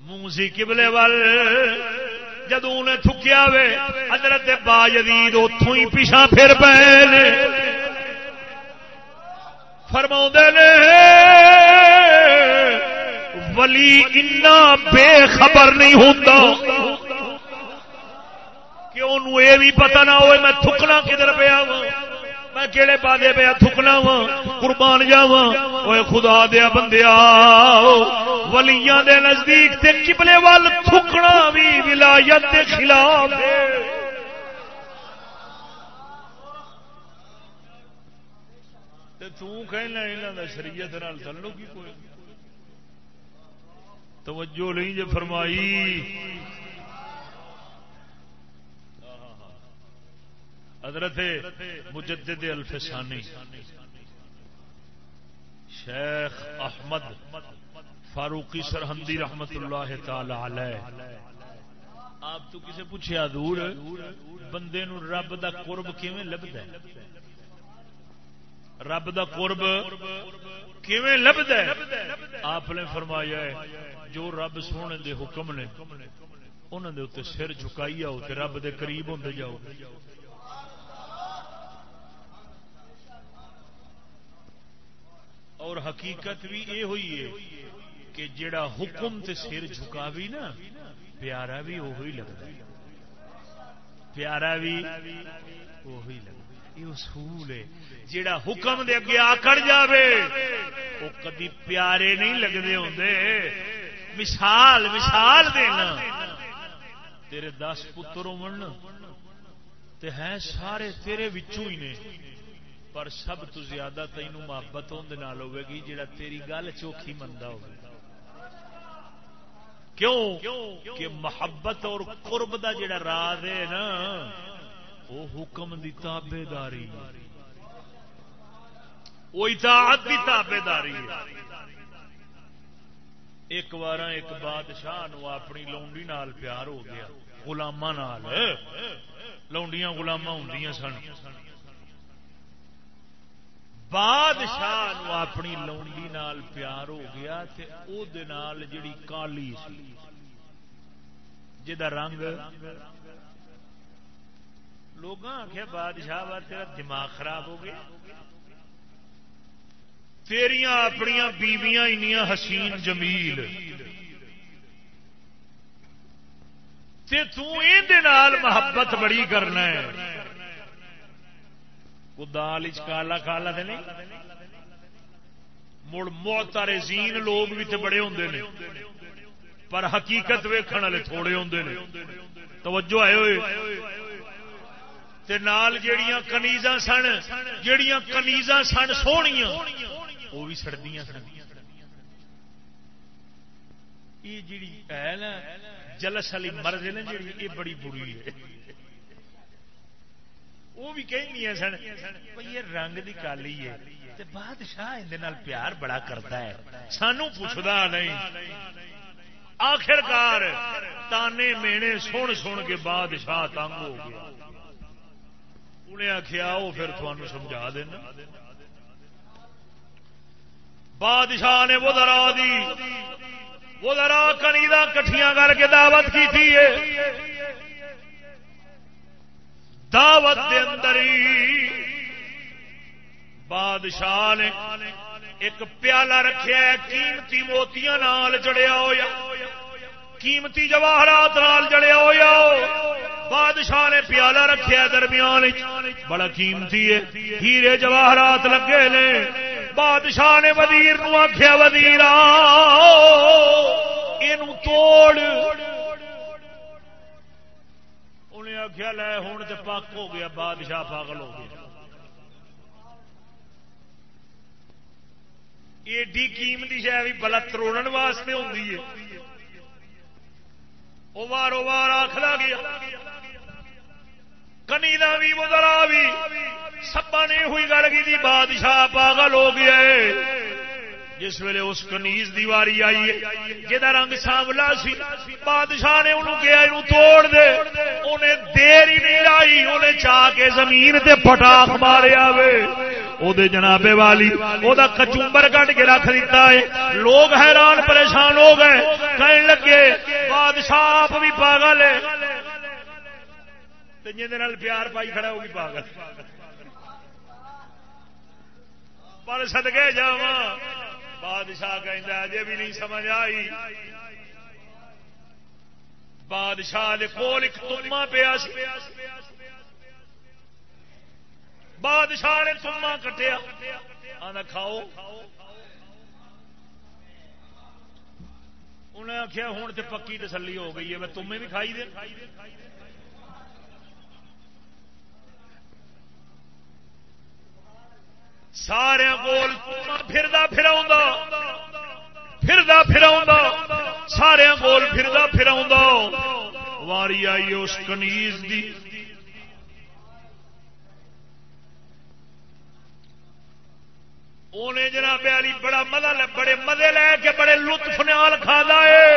Speaker 1: منہ سی قبلے وال۔ جدو نے تھکیا وے، حضرت با جدید اتوں ہی پیچھا پھر پے فرما نے، ولی اتنا بے خبر نہیں ہوتا کہ انہوں یہ بھی پتا نہ ہوئے میں تھکنا کدھر پیا وا میں کہڑے پادے پیا تھکنا وا قربان جاوا وہ خدا دیا بندیا ولیاں دے نزدیک تے قبلے وال تھکنا بھی ولایت دے خلاف تو کہنا یہاں کا شریعت نال تعلق ہی کوئی توجہ نہیں جو فرمائی۔ حضرت مجدد الفسانی، شیخ احمد فاروقی سرحندی رحمت اللہ تعالی علیہ. آپ تو کسے پوچھا دور بندے نو رب دا قرب کیویں لبدا ہے؟ رب دا قرب کیویں لبدا ہے؟ آپ نے فرمایا ہے، جو رب سونے دے حکم نے انہوں دے اتنے سر چکائی آؤ تو رب دے قریب ہوتے جاؤ۔ اور حقیقت بھی یہ ہوئی ہے کہ جڑا حکم تے سر جھکا بھی نا، پیارا بھی وہی لگتا پیارا بھی وہی لگتا یہ اصول ہے۔ جڑا حکم دے اگے آکڑ جاوے وہ کدی پیارے نہیں لگتے ہوں مثال مثال دینا۔ تیرے دس پتر تے ہیں سارے تیرے وچوں ہی نے۔ پر سب تو زیادہ تینوں محبت ہوے گی جڑا تیری گل چوکھی منتا ہو کیوں کہ محبت اور قرب دا جڑا راز ہے نا، وہ حکم دی تابے داری وہ اطاعت دی تابے داری ہے۔ ایک بار ایک بادشاہ نو اپنی لونڈی نال پیار ہو گیا گلاما لونڈیاں گلاما ہوں سن۔ بادشاہ اپنی لونڈی نال پیار ہو گیا تے او دے نال جڑی کالی سی رنگ لوگ آخیا بادشاہ تیرا دماغ خراب ہو گیا، تیریاں اپنیا بیویاں انیاں حسین جمیل، تے نال محبت بڑی کرنا ہے۔ وہ دال کالا کالا تو نہیں؟ مڑ موتارے زین لوگ بھی تے بڑے ہوں نے۔ پر حقیقت ویکھن والے تھوڑے ہوں نے۔ توجہ آئے ہوئے۔ تے نال جیڑیاں کنیزاں سن، جیڑیاں کنیزاں سن سوڑیاں وہ بھی سڑدیاں سن۔ یہ جیڑی ہے نا جلس والی مرض ہے نا جی یہ بڑی بری ہے۔ وہ بھی کہ سن یہ رنگ کی کالی ہے۔ بادشاہ اندر پیار بڑا کرتا ہے۔ سانو پوچھتا نہیں۔ آخرکار تانے مینے سن سن کے بادشاہ تنگ ہو گیا۔ انہیں آخیا وہ پھر تمہیں سمجھا دینا۔ بادشاہ نے وہ درا دی۔ وہ درا کنی کٹھیاں کر کے دعوت کی تھی دعوت دے اندر بادشاہ نے ایک پیالہ رکھا قیمتی موتیاں نال جڑیا ہوا قیمتی جواہرات نال جڑیا ہوا بادشاہ نے پیالہ رکھا درمیان بڑا قیمتی ہے۔ ہیرے جواہرات لگے نے۔ بادشاہ نے وزیر نو آخیا وزیر توڑ۔ انہیں آخیا لے ہوں تو پک ہو گیا، بادشاہ پاگل ہو گیا۔ ایڈی قیمتی شاید بھی بلا تروڑ واسطے ہوتی ہے۔ وہ وارو وار آخلا گیا۔ کنی کا بھی مدرا بھی سبا نے ہوئی گل کی بادشاہ پاگل ہو گیا جس ویلے اس کنیز دیواری آئی ہے جہاں رنگ سانولا سی، بادشاہ نے انہوں کیا انہوں توڑ دے، انہیں دیر ہی نہیں لائی انہیں چاہ کے زمین تے پٹاخ مارے آوے۔ او دے جنابے والی او دا کچومبر کٹ کے رکھ دیتا ہے۔ لوگ حیران پریشان ہو گئے کہنے لگے، بادشاہ آپ بھی پاگل ہے۔ جن پیار پائی کھڑا وہ بھی پاگل۔ پر سدگے جا بادشاہ کہہ اجے بھی نہیں سمجھ آئی۔ بادشاہ کول ایک تما پیا بادشاہ نے تما کٹیا۔ آنا کھاؤ۔ انہیں آخیا ہوں تو پکی تسلی ہو گئی ہے، میں تمہیں بھی کھائی دے۔ سارے کول پھردا پھراؤں پھردا پھراؤں سارے کول پھردا پھراؤں واری آئی اس کنیز دی۔ انہیں جناب علی بڑا مزہ لے، بڑے مزے لے کے بڑے لطف نال کھا ہے۔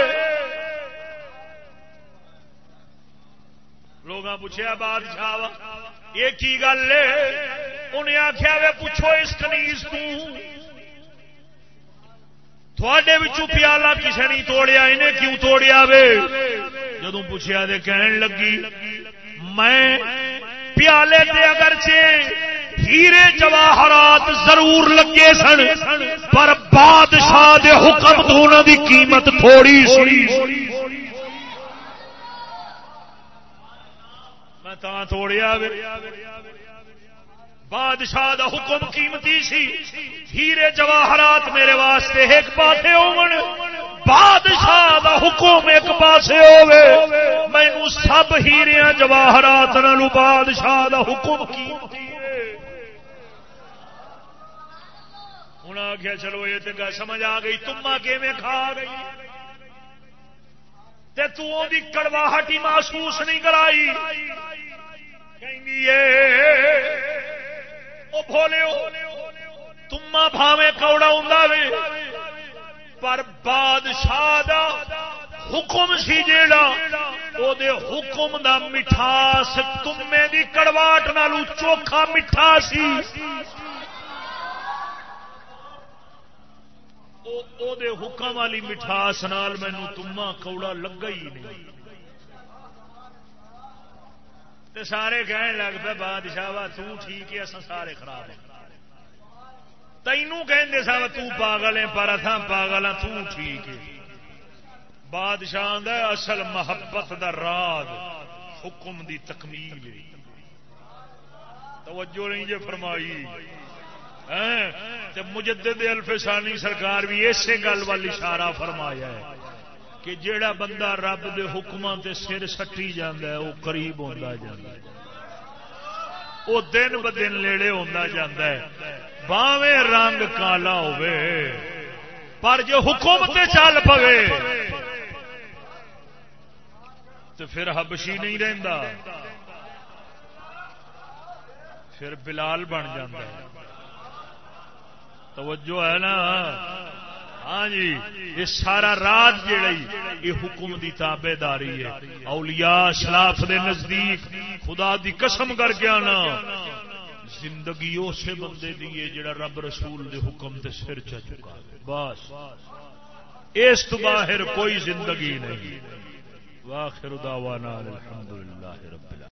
Speaker 1: لوگ پوچھا بادشاہ یہ کی گل ہے؟ انہیں آخیا وے پوچھو اس کنیز تھوڑے پیالہ کسی نہیں توڑیا، انہیں کیوں توڑیا وے؟ جدو پوچھا دے کہن لگی، میں پیالے دے اگر ہیرے جواہرات ضرور لگے سن، پر بادشاہ دے حکم تو دی قیمت تھوڑی سی۔ توڑیا بادشاہ دا حکم قیمتی سی ہیرے جواہرات میرے واسطے ایک پاس بادشاہ دا حکم ایک پاس مینو سب ہیرے جواہرات نالو بادشاہ دا حکم قیمتی ہوں آخیا چلو یہ تو سمجھ آ گئی تما میں کھا گئی تے تو دی کڑواہٹ ہی محسوس نہیں کرائی۔ تما بھاوے کوڑا ہوں پر بادشاہ دا حکم سی جیڑا، او دے حکم دا مٹھاس تمے دی کڑواٹ نالو چوکھا مٹھا سی۔ او دے حکم والی مٹھاس نال مینو تما کوڑا لگا ہی نہیں۔ تے سارے کہن لگ پہ بادشاہ وا ٹھیک ہے سارے خراب ہیں۔ تینوں کہ سا تاگل ہے پر اتنا پاگل ہاں ٹھیک ہے۔ بادشاہ دا اصل محبت دا راز، حکم دی تکمیل توجہ نہیں جو فرمائی۔ مجدد الفسانی سرکار بھی اسی گل والی اشارہ فرمایا ہے کہ جیڑا بندہ رب دے حکمان تے سر سٹی جاندہ ہے وہ قریب ہوتا جاندہ ہے۔ وہ دن ب دن لیڑے ہوتا جاندہ ہے۔ باویں رنگ کالا ہوئے پر جو حکم تے چل پوے تو پھر حبشی نہیں رہندا۔ پھر بلال بن جاندہ ہے۔ توجہ ہے نا؟ ہاں جی یہ سارا راج جڑی یہ حکم دی تابے داری ہے۔ اولیاء شلاف دے نزدیک خدا دی قسم کر کے آنا۔ زندگی اسے بندے دی جڑا رب رسول دے حکم تے سر چا چکا بس۔ اس تو باہر کوئی زندگی نہیں۔ واخر دعوانا الحمدللہ رب